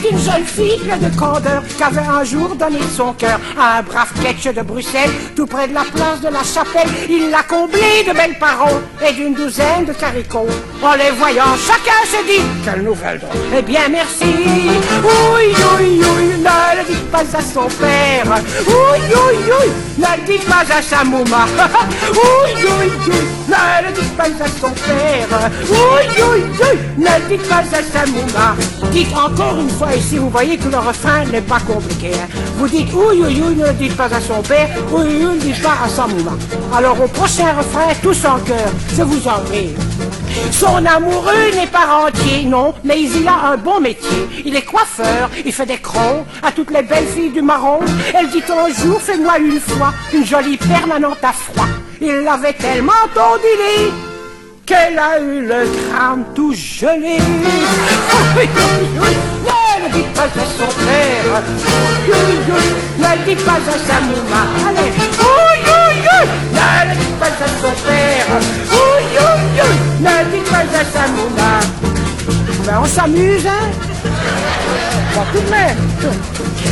Une jeune fille pleine de candeur qui avait un jour donné son cœur à un brave ketch de Bruxelles, tout près de la place de la Chapelle. Il l'a comblé de belles paroles et d'une douzaine de caricots. En les voyant, chacun se dit quelle nouvelle drôle. Eh bien, merci. Oui, oui, oui, ne le dites pas à son père. Oui, oui, oui, ne le dites pas à sa mouma. Oui, oui, oui, ne le dites pas à son père. Oui, oui, oui, ne le dites pas à sa mouma. Dites encore une fois ici, vous voyez que le refrain n'est pas compliqué. hein. Vous dites oui, ne dites pas à son père. Oui, oui, ne dites pas à sa mouma. Alors au prochain refrain, tous en cœur, je vous en prie. Son amoureux n'est pas rentier, non, mais il a un bon métier. Il est coiffeur, il fait des crons à toutes les belles filles du marron. Elle dit un jour, fais-moi une fois une jolie permanente à froid. Il l'avait tellement ondulée qu'elle a eu le crâne tout gelé. Oui, oui, oui, ne dites pas à son père. Ne dites pas à sa mouma. Allez, ne le dites pas à son père. Ne dites pas à sa mouma. on s'amuse, hein Tout de même.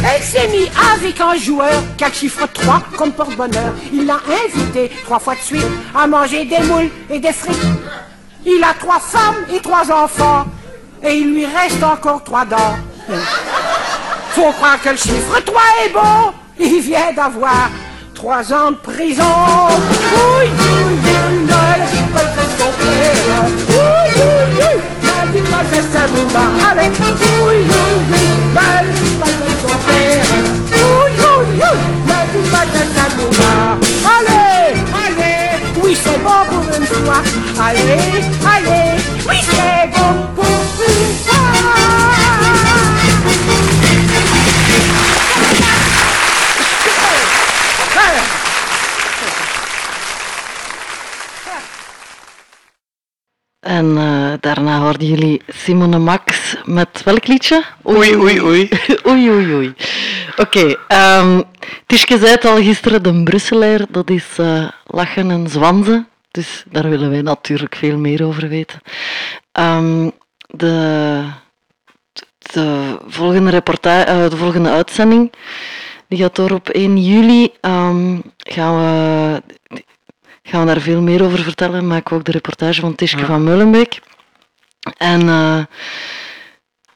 Elle s'est mise avec un joueur qui a chiffre 3 comme porte-bonheur. Il l'a invité trois fois de suite à manger des moules et des frites. Il a trois femmes et trois enfants. Et il lui reste encore trois dents. Faut croire que le chiffre 3 est bon. Il vient d'avoir trois ans de prison testa bimba, allez Oui, oui, oui, mal du ton père Oui, oui, oui, mal du testa bimba Allez, allez, oui c'est bon pour une fois. Allez, allez, oui c'est bon pour En eh, daarna hoorden jullie Simone Max met welk liedje? Oei, oei, oei. oei, oei, oei. Oké, ehm Tischke zei het al gisteren, de Brusselaar, dat is eh, lachen en zwanzen. Dus daar willen wij natuurlijk veel meer over weten. Ehm, de, de, volgende reportage, eh, de volgende uitzending die gaat door op 1 juli. Ehm, gaan, we, gaan we daar veel meer over vertellen. We ook de reportage van Tischke van Meulenbeek. En eh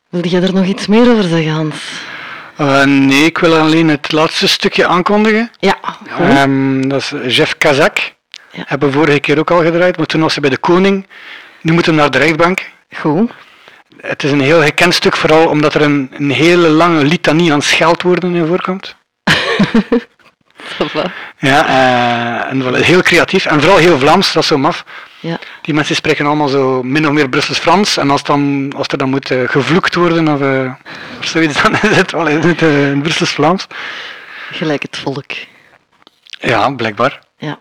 wil jij er nog iets meer over zeggen, Hans? Eh, nee, ik wil alleen het laatste stukje aankondigen. Ja, Ehm, dat is Jeff Kazak. Hebben we vorige keer ook al gedraaid, maar toen was hij bij de koning. Nu moeten we naar de rechtbank. Goed. Het is een heel gekend stuk, vooral omdat er een, een hele lange litanie aan scheldwoorden in voorkomt. Ja, eh, en wel heel creatief en vooral heel Vlaams, dat is zo maf. Ja. Die mensen spreken allemaal zo min of meer Brussels-Frans en als, dan, als er dan moet eh, gevloekt worden of, of zoiets, dan is het wel in het eh, Brussels-Vlaams. Gelijk het volk. Ja, blijkbaar. Ja.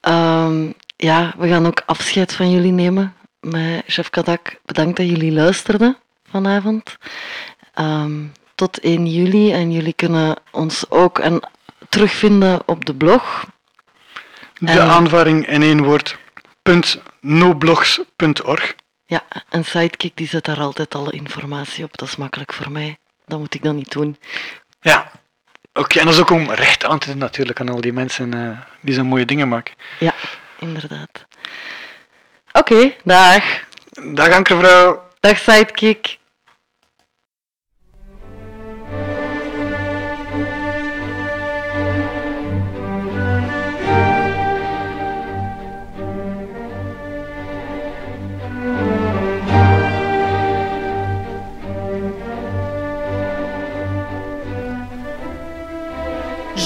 Ehm, ja, we gaan ook afscheid van jullie nemen. Met chef Kadak, bedankt dat jullie luisterden vanavond. Ehm, tot 1 juli en jullie kunnen ons ook en terugvinden op de blog. De En- aanvaring in één woord. .noblogs.org. Ja, en Sidekick die zet daar altijd alle informatie op. Dat is makkelijk voor mij. Dat moet ik dan niet doen. Ja. Oké, en dat is ook om recht aan te doen natuurlijk aan al die mensen eh, die zo'n mooie dingen maken. Ja, inderdaad. Oké, dag. Dag Ankervrouw. Dag Sidekick.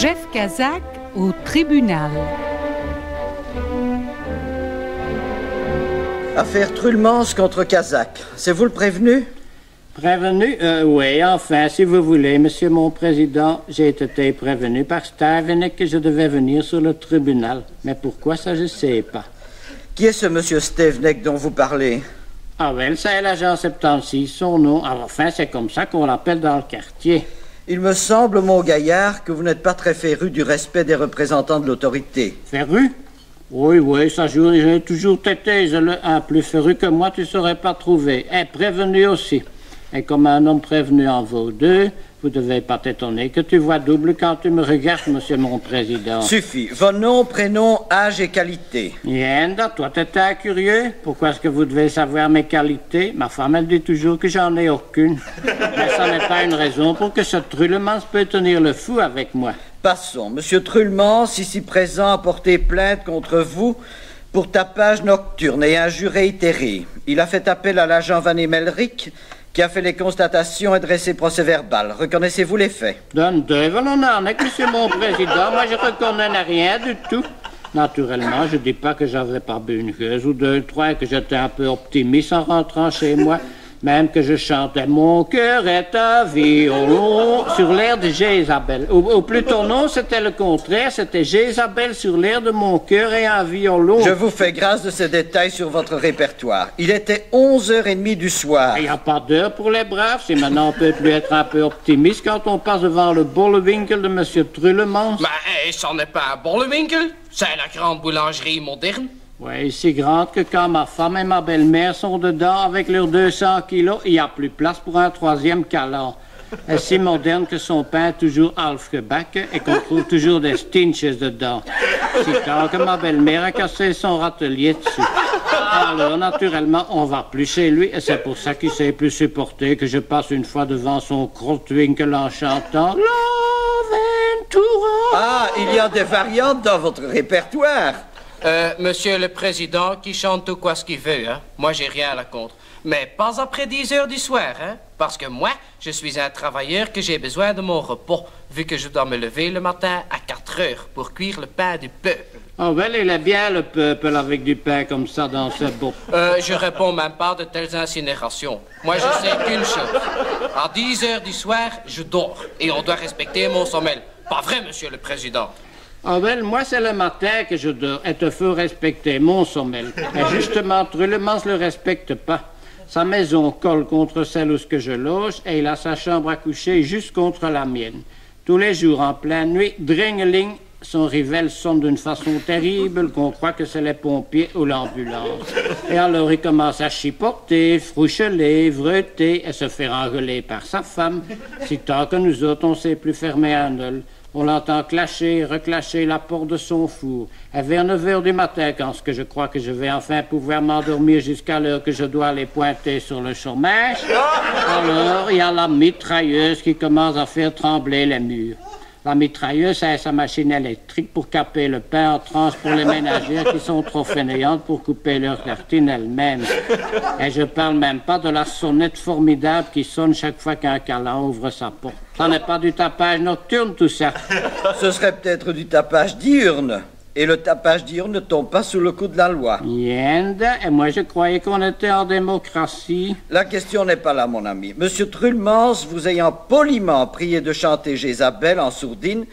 Jeff Kazak au tribunal. Affaire Trulmans contre Kazak. C'est vous le prévenu? Prévenu? Euh, Oui, enfin, si vous voulez, Monsieur mon Président, j'ai été prévenu par Stevenek que je devais venir sur le tribunal. Mais pourquoi ça, je ne sais pas. Qui est ce monsieur Stevenek dont vous parlez? Ah well, c'est l'agent 76, son nom. Ah, enfin, c'est comme ça qu'on l'appelle dans le quartier. Il me semble, mon gaillard, que vous n'êtes pas très féru du respect des représentants de l'autorité. Féru? Oui, oui, ça j'ai toujours été un plus féru que moi, tu ne saurais pas trouver. Et prévenu aussi. Et comme un homme prévenu en vaut deux, vous ne devez pas t'étonner que tu vois double quand tu me regardes, monsieur mon président. Suffit. Vos noms, prénoms, âge et qualité. Yenda, toi, t'étais un curieux. Pourquoi est-ce que vous devez savoir mes qualités? Ma femme, elle dit toujours que j'en ai aucune. Mais ça n'est pas une raison pour que ce trullement peut tenir le fou avec moi. Passons. Monsieur Trulmans, ici présent, a porté plainte contre vous pour tapage nocturne et injure réitérée. Il a fait appel à l'agent Van Emelric qui a fait les constatations et dressé procès verbal. Reconnaissez-vous les faits? Donne deux avec monsieur mon président? Moi, je reconnais rien du tout. Naturellement, je dis pas que j'avais pas bu une gueuse ou deux, trois, que j'étais un peu optimiste en rentrant chez moi. Même que je chantais Mon cœur est un violon sur l'air de Jézabel. Ou, ou plutôt non, c'était le contraire, c'était Jézabel sur l'air de mon cœur et un violon. Je vous fais grâce de ces détails sur votre répertoire. Il était 11h30 du soir. Il n'y a pas d'heure pour les braves. Si maintenant on peut plus être un peu optimiste quand on passe devant le bollewinkel de M. Trullemans. Maar eh, is dat n'est pas un bollewinkel C'est la grande boulangerie moderne. Oui, si grande que quand ma femme et ma belle-mère sont dedans avec leurs 200 kilos, il n'y a plus place pour un troisième calan. Elle est si moderne que son pain est toujours Alfgebacken et qu'on trouve toujours des stinches dedans. Si tant que ma belle-mère a cassé son râtelier dessus. Alors, naturellement, on va plus chez lui et c'est pour ça qu'il sait plus supporter que je passe une fois devant son Krotwinkel en chantant Ah, il y a des variantes dans votre répertoire. Euh, monsieur le Président, qui chante tout quoi ce qu'il veut, hein? Moi, j'ai rien à la contre. Mais pas après 10 heures du soir, hein? Parce que moi, je suis un travailleur que j'ai besoin de mon repos, vu que je dois me lever le matin à 4 heures pour cuire le pain du peuple. Oh, well, il est bien le peuple avec du pain comme ça dans ce beau. Euh, je réponds même pas de telles incinérations. Moi, je sais qu'une chose. À 10 heures du soir, je dors. Et on doit respecter mon sommeil. Pas vrai, monsieur le Président? Ah ben, moi, c'est le matin que je dors et te faut respecter mon sommeil. Et justement, Trullemans le respecte pas. Sa maison colle contre celle où ce que je loge et il a sa chambre à coucher juste contre la mienne. Tous les jours, en pleine nuit, dringeling, son rivel sonne d'une façon terrible qu'on croit que c'est les pompiers ou l'ambulance. Et alors il commence à chipoter, froucheler, vreuter et se faire engueuler par sa femme. Si tant que nous autres, on sait plus fermer un œil. On l'entend clasher, reclasher la porte de son four. Et vers 9 heures du matin, quand ce que je crois que je vais enfin pouvoir m'endormir jusqu'à l'heure que je dois aller pointer sur le chômage, alors il y a la mitrailleuse qui commence à faire trembler les murs. La mitrailleuse a sa machine électrique pour caper le pain en tranches pour les ménagères qui sont trop fainéantes pour couper leurs tartines elles-mêmes. Et je parle même pas de la sonnette formidable qui sonne chaque fois qu'un calan ouvre sa porte. Ça n'est pas du tapage nocturne, tout ça. Ce serait peut-être du tapage diurne. Et le tapage diurne ne tombe pas sous le coup de la loi. Yende, et moi je croyais qu'on était en démocratie. La question n'est pas là, mon ami. Monsieur Trulmans, vous ayant poliment prié de chanter Jézabel en sourdine,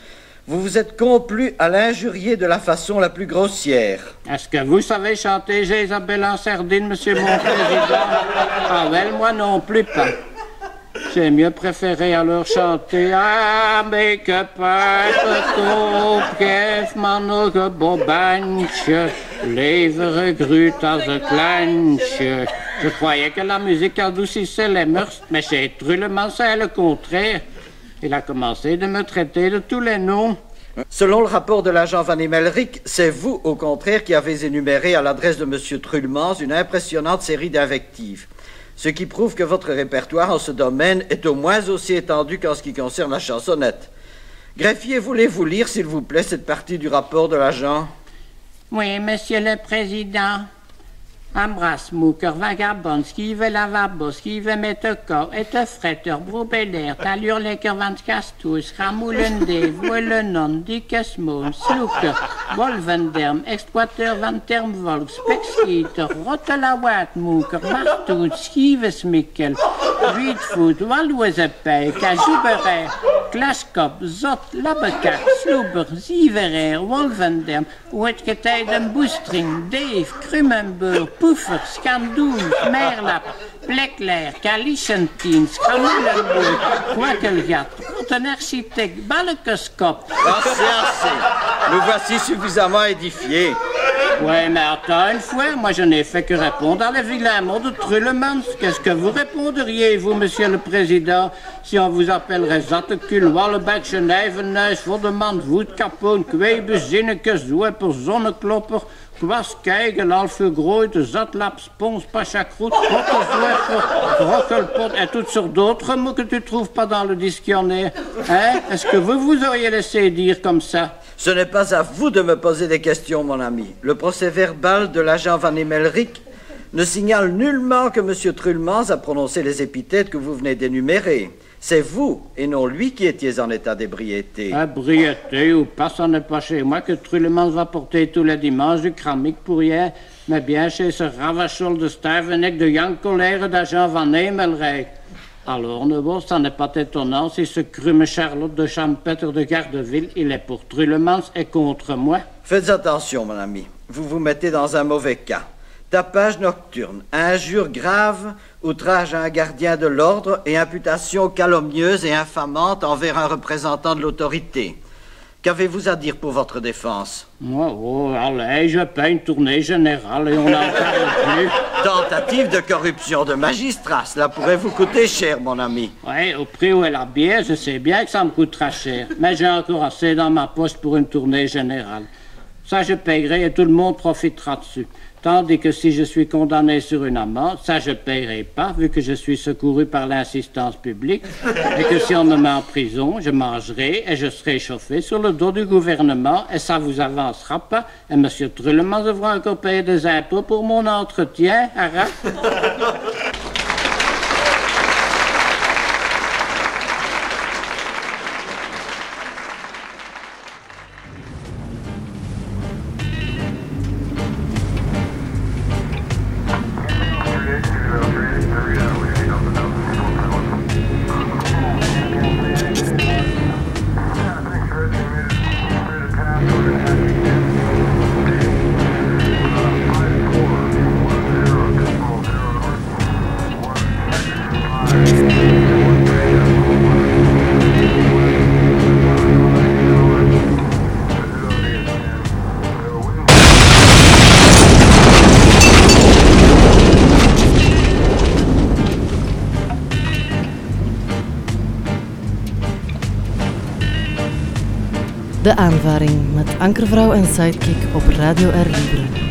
vous vous êtes complu à l'injurier de la façon la plus grossière. Est-ce que vous savez chanter Jézabel en sardine, monsieur mon président? Ah, well, moi non plus pas. J'ai mieux préféré alors chanter Ah, mais que kef manoge bobanche, lanche. Je croyais que la musique adoucissait les mœurs, mais chez Trullemans, c'est le contraire. Il a commencé de me traiter de tous les noms. Selon le rapport de l'agent Van Emelric, c'est vous, au contraire, qui avez énuméré à l'adresse de Monsieur Trullemans une impressionnante série d'invectives. Ce qui prouve que votre répertoire en ce domaine est au moins aussi étendu qu'en ce qui concerne la chansonnette. Greffier, voulez-vous lire, s'il vous plaît, cette partie du rapport de l'agent? Oui, monsieur le président. Embrasse moeker, vagabond, skive lavabo, skive met de kou, ete fretter, brobeler, talur lekker van skastous, ramulende, voilenon, dikke smoon, sloeker, wolvenderm, exploiteur van termvolk, spekskieter, rottelawat moeker, martoet, skive smikkel, wietvoet, walwezepij, kajouberet, klaskop, zot, labbekak, sloeber, zieverer, wolvenderm, oetgetijden boestring, deef, krummenbeur, Poefer, Skandoen, Merlap, Plekler, Kalicentien, Schamulenboer, Kwakkelgat, een architect, Balkeskop. Assez, assez. Nous voici suffisamment édifiés. Ouais, mais attends une fois, moi je n'ai fait que répondre à les vilains mots de Trullemans. Qu'est-ce que vous répondriez, vous, monsieur le président, si on vous appellerait Zattekul, Wallebek, Genevenhuis, Vodemand, Woed, Kapoen, Kwebe, Zinneke, Zoeper, Zonneklopper, Kwaskijgel, Alfegroot, Zatlap, Spons, Pachakroet, Rokkelzwerfer, Rokkelpot et toutes sortes d'autres mots que tu trouves pas dans le dictionnaire. Hein? Est-ce que vous vous auriez laissé dire comme ça? Ce n'est pas à vous de me poser des questions, mon ami. Le procès verbal de l'agent Van Emelric ne signale nullement que M. Trulmans a prononcé les épithètes que vous venez d'énumérer. C'est vous et non lui qui étiez en état d'ébriété. Ébriété ou pas, ça n'est pas chez moi que Trullemans va porter tous les dimanches du cramique pour rien, mais bien chez ce ravachol de Stuyvenek de Jan Colère d'agent Van Emelrijk. Alors, Nebo, ça n'est pas étonnant si ce crume Charlotte de Champetre de Gardeville, il est pour Trullemans et contre moi. Faites attention, mon ami. Vous vous mettez dans un mauvais cas. Tapage nocturne, injure grave, outrage à un gardien de l'ordre et imputation calomnieuse et infamante envers un représentant de l'autorité. Qu'avez-vous à dire pour votre défense? Oh, oh, allez, je paye une tournée générale et on n'en parle plus. Tentative de corruption de magistrat, cela pourrait vous coûter cher, mon ami. Oui, au prix où est la bière, je sais bien que ça me coûtera cher. Mais j'ai encore assez dans ma poche pour une tournée générale. Ça, je payerai et tout le monde profitera dessus. Tandis que si je suis condamné sur une amende, ça, je payerai pas, vu que je suis secouru par l'assistance publique. Et que si on me met en prison, je mangerai et je serai chauffé sur le dos du gouvernement et ça vous avancera pas. Et M. Trullement devra encore payer des impôts pour mon entretien. Arrête. De aanvaring met Ankervrouw en Sidekick op Radio R Libre.